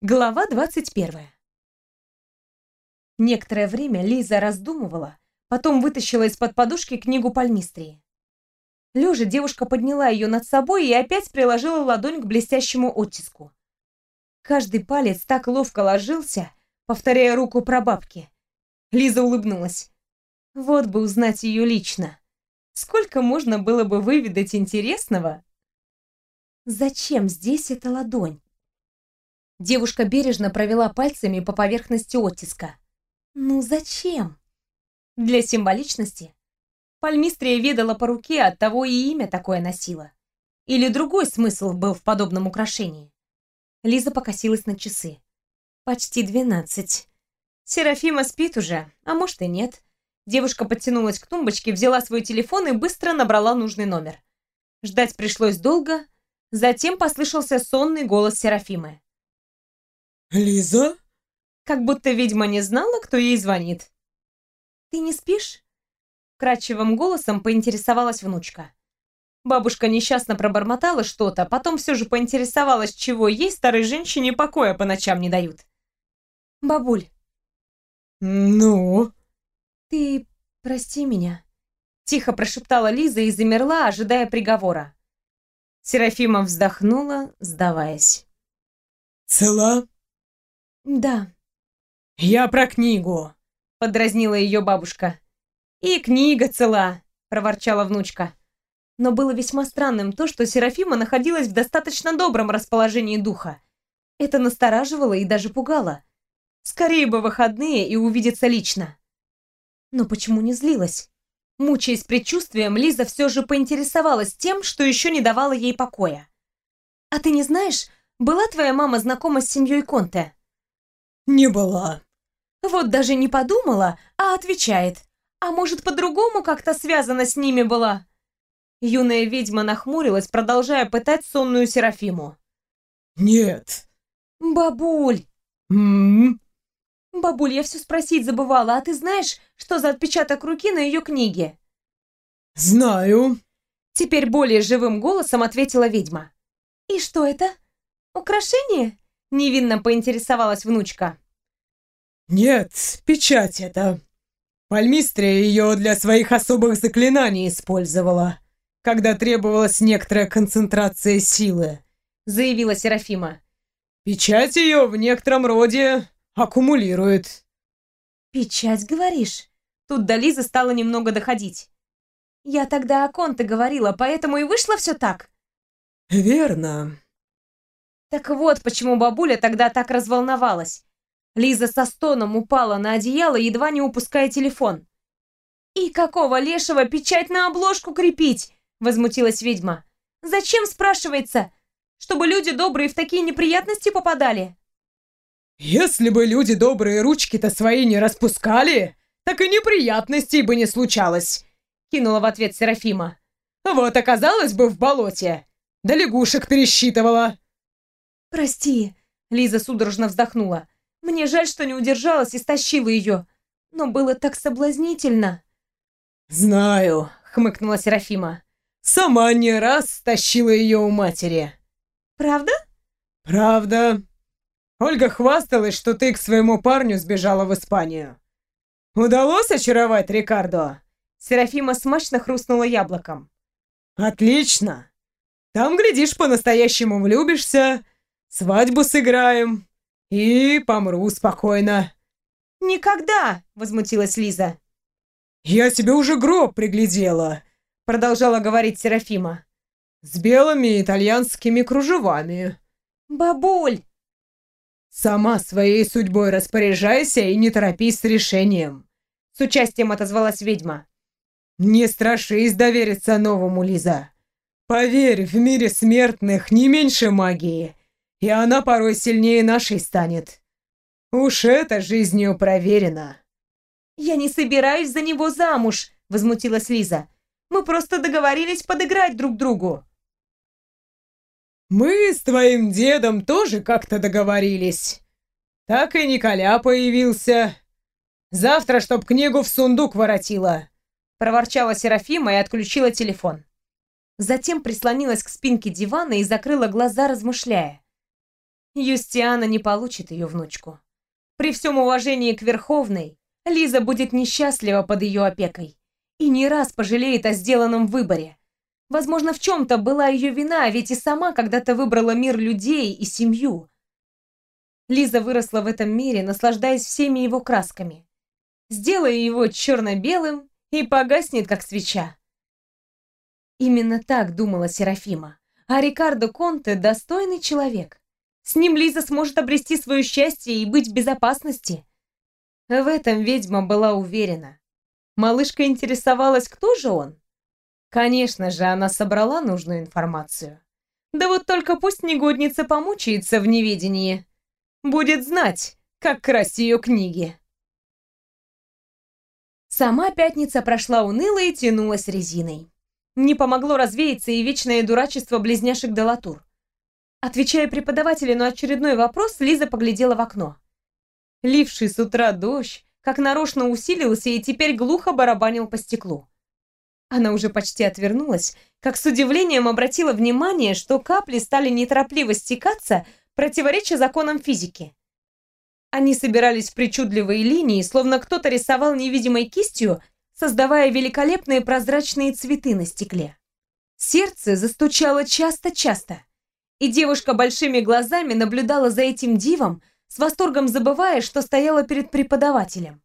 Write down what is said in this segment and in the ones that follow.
Глава 21. Некоторое время Лиза раздумывала, потом вытащила из-под подушки книгу пальмистрии. Лежа девушка подняла ее над собой и опять приложила ладонь к блестящему оттиску. Каждый палец так ловко ложился, повторяя руку прабабки. Лиза улыбнулась. Вот бы узнать ее лично. Сколько можно было бы выведать интересного? Зачем здесь эта ладонь? Девушка бережно провела пальцами по поверхности оттиска. Ну зачем? Для символичности? Пальмистрия ведала по руке, от того и имя такое носила. Или другой смысл был в подобном украшении? Лиза покосилась на часы. Почти двенадцать. Серафима спит уже, а может и нет. Девушка подтянулась к тумбочке, взяла свой телефон и быстро набрала нужный номер. Ждать пришлось долго, затем послышался сонный голос Серафимы. «Лиза?» Как будто ведьма не знала, кто ей звонит. «Ты не спишь?» Кратчевым голосом поинтересовалась внучка. Бабушка несчастно пробормотала что-то, потом все же поинтересовалась, чего ей, старой женщине, покоя по ночам не дают. «Бабуль». «Ну?» «Ты прости меня», — тихо прошептала Лиза и замерла, ожидая приговора. Серафима вздохнула, сдаваясь. «Цела?» «Да». «Я про книгу», — подразнила ее бабушка. «И книга цела», — проворчала внучка. Но было весьма странным то, что Серафима находилась в достаточно добром расположении духа. Это настораживало и даже пугало. Скорее бы выходные и увидеться лично. Но почему не злилась? Мучаясь предчувствием, Лиза все же поинтересовалась тем, что еще не давало ей покоя. «А ты не знаешь, была твоя мама знакома с семьей Конте?» «Не была». Вот даже не подумала, а отвечает. А может, по-другому как-то связана с ними была? Юная ведьма нахмурилась, продолжая пытать сонную Серафиму. «Нет». «Бабуль!» «М-м-м». «Бабуль, я все спросить забывала, а ты знаешь, что за отпечаток руки на ее книге?» «Знаю». Теперь более живым голосом ответила ведьма. «И что это? Украшение?» Невинно поинтересовалась внучка. «Нет, печать это. Пальмистрия ее для своих особых заклинаний использовала, когда требовалась некоторая концентрация силы», заявила Серафима. «Печать ее в некотором роде аккумулирует». «Печать, говоришь?» Тут до Лизы стало немного доходить. «Я тогда о Конте говорила, поэтому и вышло все так?» «Верно», так вот, почему бабуля тогда так разволновалась. Лиза со стоном упала на одеяло, едва не упуская телефон. «И какого лешего печать на обложку крепить?» — возмутилась ведьма. «Зачем, спрашивается? Чтобы люди добрые в такие неприятности попадали?» «Если бы люди добрые ручки-то свои не распускали, так и неприятностей бы не случалось», — кинула в ответ Серафима. «Вот оказалось бы в болоте, да лягушек пересчитывала». «Прости», — Лиза судорожно вздохнула. «Мне жаль, что не удержалась и стащила ее. Но было так соблазнительно». «Знаю», — хмыкнула Серафима. «Сама не раз стащила ее у матери». «Правда?» «Правда. Ольга хвасталась, что ты к своему парню сбежала в Испанию. Удалось очаровать Рикардо?» Серафима смачно хрустнула яблоком. «Отлично. Там, глядишь, по-настоящему влюбишься, Свадьбу сыграем и помру спокойно». «Никогда!» — возмутилась Лиза. «Я себе уже гроб приглядела», — продолжала говорить Серафима. «С белыми итальянскими кружевами». «Бабуль!» «Сама своей судьбой распоряжайся и не торопись с решением», — с участием отозвалась ведьма. «Не страшись довериться новому, Лиза. Поверь, в мире смертных не меньше магии, и она порой сильнее нашей станет. Уж это жизнью проверено». «Я не собираюсь за него замуж», — возмутилась Лиза. «Мы просто договорились подыграть друг другу». «Мы с твоим дедом тоже как-то договорились. Так и Николя появился. Завтра, чтоб книгу в сундук воротила», — проворчала Серафима и отключила телефон. Затем прислонилась к спинке дивана и закрыла глаза, размышляя. Юстиана не получит ее внучку. При всем уважении к Верховной, Лиза будет несчастлива под ее опекой и не раз пожалеет о сделанном выборе. Возможно, в чем-то была ее вина, ведь и сама когда-то выбрала мир людей и семью. Лиза выросла в этом мире, наслаждаясь всеми его красками. Сделая его черно-белым и погаснет, как свеча. Именно так думала Серафима. А Рикардо Конте достойный человек. С ним Лиза сможет обрести свое счастье и быть в безопасности. В этом ведьма была уверена. Малышка интересовалась, кто же он? Конечно же, она собрала нужную информацию. Да вот только пусть негодница помучается в неведении. Будет знать, как красть ее книги. Сама пятница прошла уныло и тянулась резиной. Не помогло развеяться и вечное дурачество близняшек Делатур. Отвечая преподавателю на очередной вопрос, Лиза поглядела в окно. Ливший с утра дождь, как нарочно усилился и теперь глухо барабанил по стеклу. Она уже почти отвернулась, как с удивлением обратила внимание, что капли стали неторопливо стекаться, противореча законам физики. Они собирались в причудливые линии, словно кто-то рисовал невидимой кистью, создавая великолепные прозрачные цветы на стекле. Сердце застучало часто-часто, и девушка большими глазами наблюдала за этим дивом, с восторгом забывая, что стояла перед преподавателем.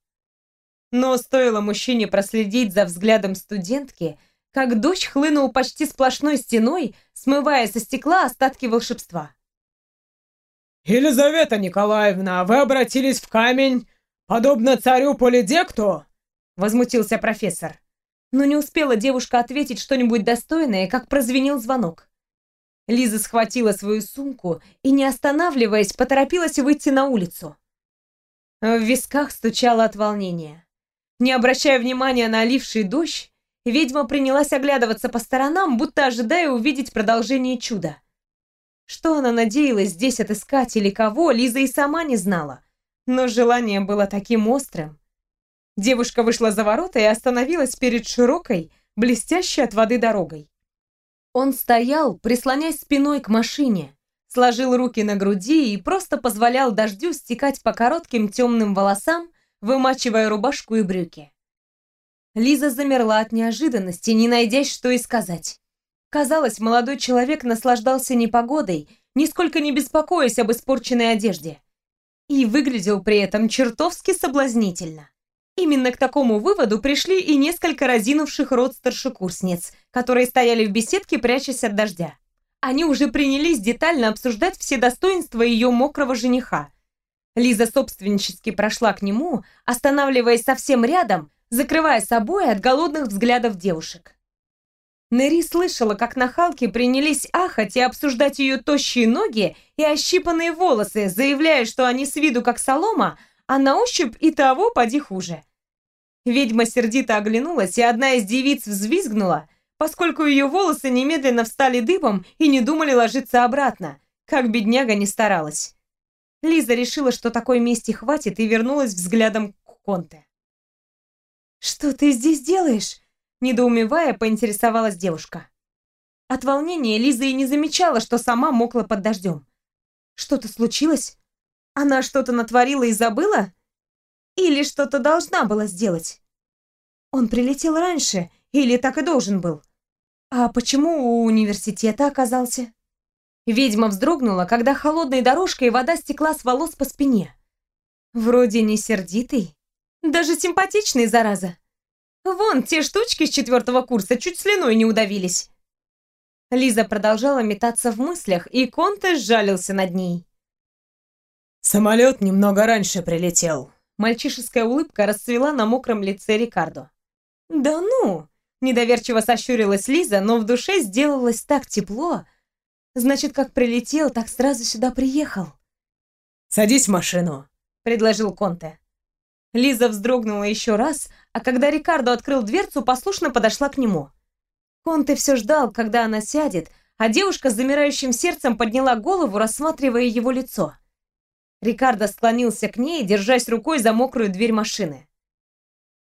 Но стоило мужчине проследить за взглядом студентки, как дождь хлынул почти сплошной стеной, смывая со стекла остатки волшебства. «Елизавета Николаевна, вы обратились в камень, подобно царю Полидекту?» — возмутился профессор. Но не успела девушка ответить что-нибудь достойное, как прозвенел звонок. Лиза схватила свою сумку и, не останавливаясь, поторопилась выйти на улицу. В висках стучало от волнения. Не обращая внимания на оливший дождь, ведьма принялась оглядываться по сторонам, будто ожидая увидеть продолжение чуда. Что она надеялась здесь отыскать или кого, Лиза и сама не знала. Но желание было таким острым. Девушка вышла за ворота и остановилась перед широкой, блестящей от воды дорогой. Он стоял, прислонясь спиной к машине, сложил руки на груди и просто позволял дождю стекать по коротким темным волосам, вымачивая рубашку и брюки. Лиза замерла от неожиданности, не найдясь, что и сказать. Казалось, молодой человек наслаждался непогодой, нисколько не беспокоясь об испорченной одежде. И выглядел при этом чертовски соблазнительно. Именно к такому выводу пришли и несколько разинувших рот старшекурсниц, которые стояли в беседке, прячась от дождя. Они уже принялись детально обсуждать все достоинства ее мокрого жениха. Лиза собственнически прошла к нему, останавливаясь совсем рядом, закрывая собой от голодных взглядов девушек. Нери слышала, как нахалки принялись ахать и обсуждать ее тощие ноги и ощипанные волосы, заявляя, что они с виду как солома, а на ощупь и того поди хуже. Ведьма сердито оглянулась, и одна из девиц взвизгнула, поскольку ее волосы немедленно встали дыбом и не думали ложиться обратно, как бедняга не старалась. Лиза решила, что такой мести хватит, и вернулась взглядом к Конте. «Что ты здесь делаешь?» Недоумевая, поинтересовалась девушка. От волнения Лиза и не замечала, что сама мокла под дождем. Что-то случилось? Она что-то натворила и забыла? Или что-то должна была сделать? Он прилетел раньше, или так и должен был? А почему у университета оказался? Ведьма вздрогнула, когда холодной дорожкой вода стекла с волос по спине. Вроде не сердитый, даже симпатичный, зараза. Вон, те штучки с четвертого курса чуть слюной не удавились. Лиза продолжала метаться в мыслях, и Конте сжалился над ней. «Самолет немного раньше прилетел». Мальчишеская улыбка расцвела на мокром лице Рикардо. «Да ну!» – недоверчиво сощурилась Лиза, но в душе сделалось так тепло. Значит, как прилетел, так сразу сюда приехал. «Садись в машину», – предложил Конте. Лиза вздрогнула еще раз, а когда Рикардо открыл дверцу, послушно подошла к нему. Конте все ждал, когда она сядет, а девушка с замирающим сердцем подняла голову, рассматривая его лицо. Рикардо склонился к ней, держась рукой за мокрую дверь машины.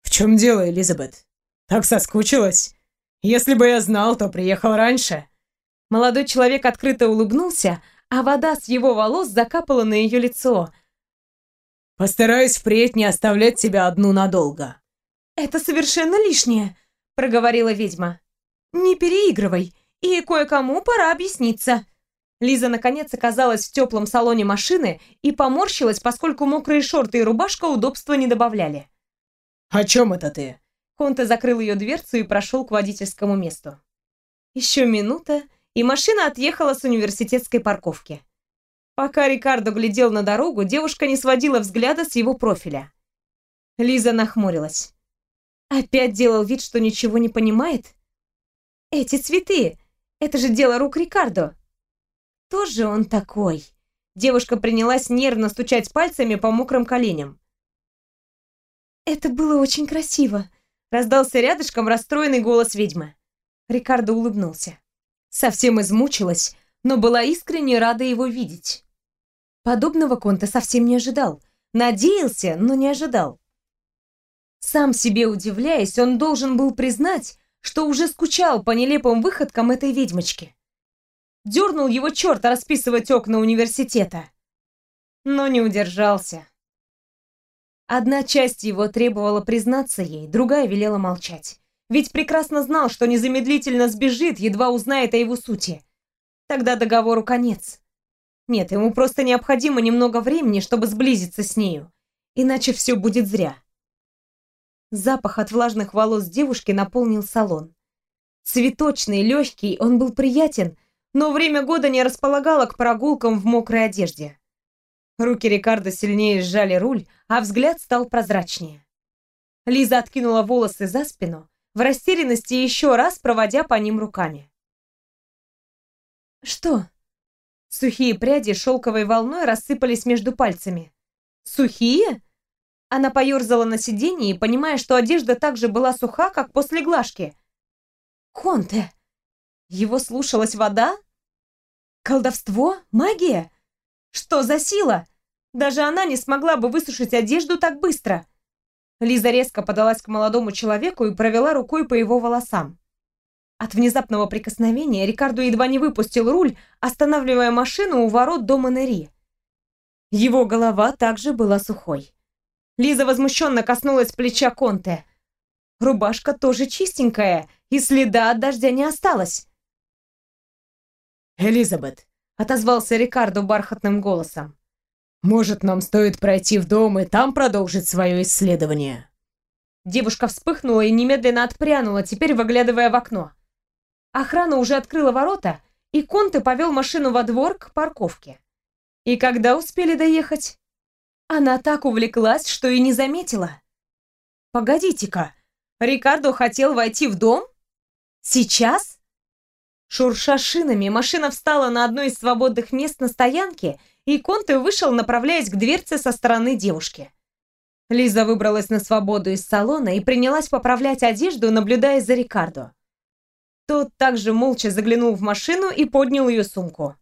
«В чем дело, Элизабет? Так соскучилась? Если бы я знал, то приехал раньше». Молодой человек открыто улыбнулся, а вода с его волос закапала на ее лицо. «Постараюсь впредь не оставлять тебя одну надолго». «Это совершенно лишнее», — проговорила ведьма. «Не переигрывай, и кое-кому пора объясниться». Лиза наконец оказалась в теплом салоне машины и поморщилась, поскольку мокрые шорты и рубашка удобства не добавляли. «О чем это ты?» Конте закрыл ее дверцу и прошел к водительскому месту. Еще минута, и машина отъехала с университетской парковки. Пока Рикардо глядел на дорогу, девушка не сводила взгляда с его профиля. Лиза нахмурилась. Опять делал вид, что ничего не понимает? Эти цветы, это же дело рук Рикардо. Кто же он такой? Девушка принялась нервно стучать пальцами по мокрым коленям. Это было очень красиво, раздался рядышком расстроенный голос ведьмы. Рикардо улыбнулся. Совсем измучилась, но была искренне рада его видеть. Подобного Конте совсем не ожидал. Надеялся, но не ожидал. Сам себе удивляясь, он должен был признать, что уже скучал по нелепым выходкам этой ведьмочки. Дернул его черт расписывать окна университета. Но не удержался. Одна часть его требовала признаться ей, другая велела молчать. Ведь прекрасно знал, что незамедлительно сбежит, едва узнает о его сути. Тогда договору конец. Нет, ему просто необходимо немного времени, чтобы сблизиться с нею. Иначе все будет зря. Запах от влажных волос девушки наполнил салон. Цветочный, легкий, он был приятен, но время года не располагало к прогулкам в мокрой одежде. Руки Рикардо сильнее сжали руль, а взгляд стал прозрачнее. Лиза откинула волосы за спину, в растерянности еще раз проводя по ним руками. «Что?» Сухие пряди шелковой волной рассыпались между пальцами. «Сухие?» Она поерзала на сиденье, понимая, что одежда также была суха, как после глажки. «Конте!» Его слушалась вода? Колдовство? Магия? Что за сила? Даже она не смогла бы высушить одежду так быстро. Лиза резко подалась к молодому человеку и провела рукой по его волосам. От внезапного прикосновения Рикардо едва не выпустил руль, останавливая машину у ворот дома Нери. Его голова также была сухой. Лиза возмущенно коснулась плеча Конте. Рубашка тоже чистенькая, и следа от дождя не осталось. «Элизабет», — отозвался Рикардо бархатным голосом. Может, нам стоит пройти в дом и там продолжить свое исследование?» Девушка вспыхнула и немедленно отпрянула, теперь выглядывая в окно. Охрана уже открыла ворота, и Конте повел машину во двор к парковке. И когда успели доехать? Она так увлеклась, что и не заметила. «Погодите-ка, Рикардо хотел войти в дом? Сейчас?» Шурша шинами, машина встала на одно из свободных мест на стоянке и Конте вышел, направляясь к дверце со стороны девушки. Лиза выбралась на свободу из салона и принялась поправлять одежду, наблюдая за Рикардо. Тот также молча заглянул в машину и поднял ее сумку.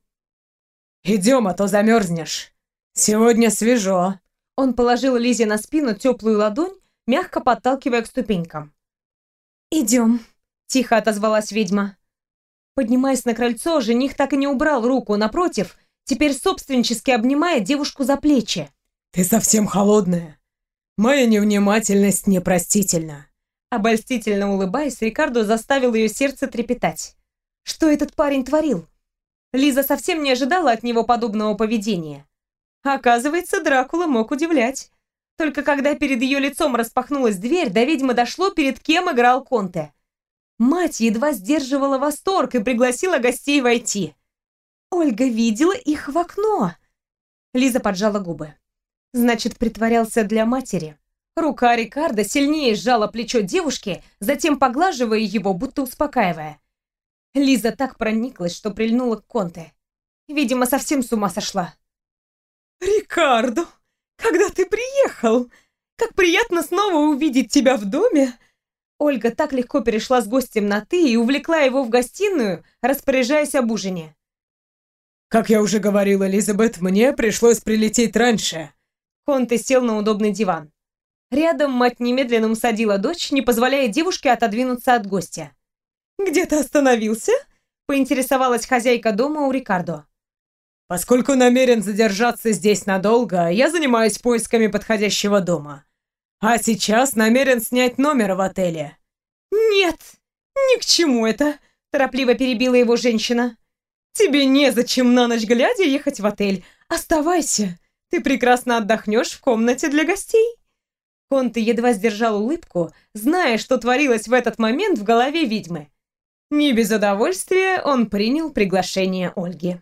«Идем, а то замерзнешь. Сегодня свежо». Он положил Лизе на спину теплую ладонь, мягко подталкивая к ступенькам. «Идем», — тихо отозвалась ведьма. Поднимаясь на крыльцо, жених так и не убрал руку, напротив, теперь собственнически обнимая девушку за плечи. «Ты совсем холодная. Моя невнимательность непростительна». Обольстительно улыбаясь, Рикардо заставил ее сердце трепетать. Что этот парень творил? Лиза совсем не ожидала от него подобного поведения. Оказывается, Дракула мог удивлять. Только когда перед ее лицом распахнулась дверь, до ведьмы дошло, перед кем играл Конте. Мать едва сдерживала восторг и пригласила гостей войти. Ольга видела их в окно. Лиза поджала губы. Значит, притворялся для матери. Рука Рикардо сильнее сжала плечо девушки, затем поглаживая его, будто успокаивая. Лиза так прониклась, что прильнула к Конте. Видимо, совсем с ума сошла. «Рикардо, когда ты приехал? Как приятно снова увидеть тебя в доме!» Ольга так легко перешла с гостем на «ты» и увлекла его в гостиную, распоряжаясь об ужине. «Как я уже говорил, Элизабет, мне пришлось прилететь раньше». Конте сел на удобный диван. Рядом мать немедленно усадила дочь, не позволяя девушке отодвинуться от гостя. «Где ты остановился?» — поинтересовалась хозяйка дома у Рикардо. Поскольку намерен задержаться здесь надолго, я занимаюсь поисками подходящего дома. А сейчас намерен снять номер в отеле. Нет, ни к чему это, торопливо перебила его женщина. Тебе незачем на ночь глядя ехать в отель. Оставайся. Ты прекрасно отдохнешь в комнате для гостей. Конте едва сдержал улыбку, зная, что творилось в этот момент в голове ведьмы. Не без удовольствия он принял приглашение Ольги.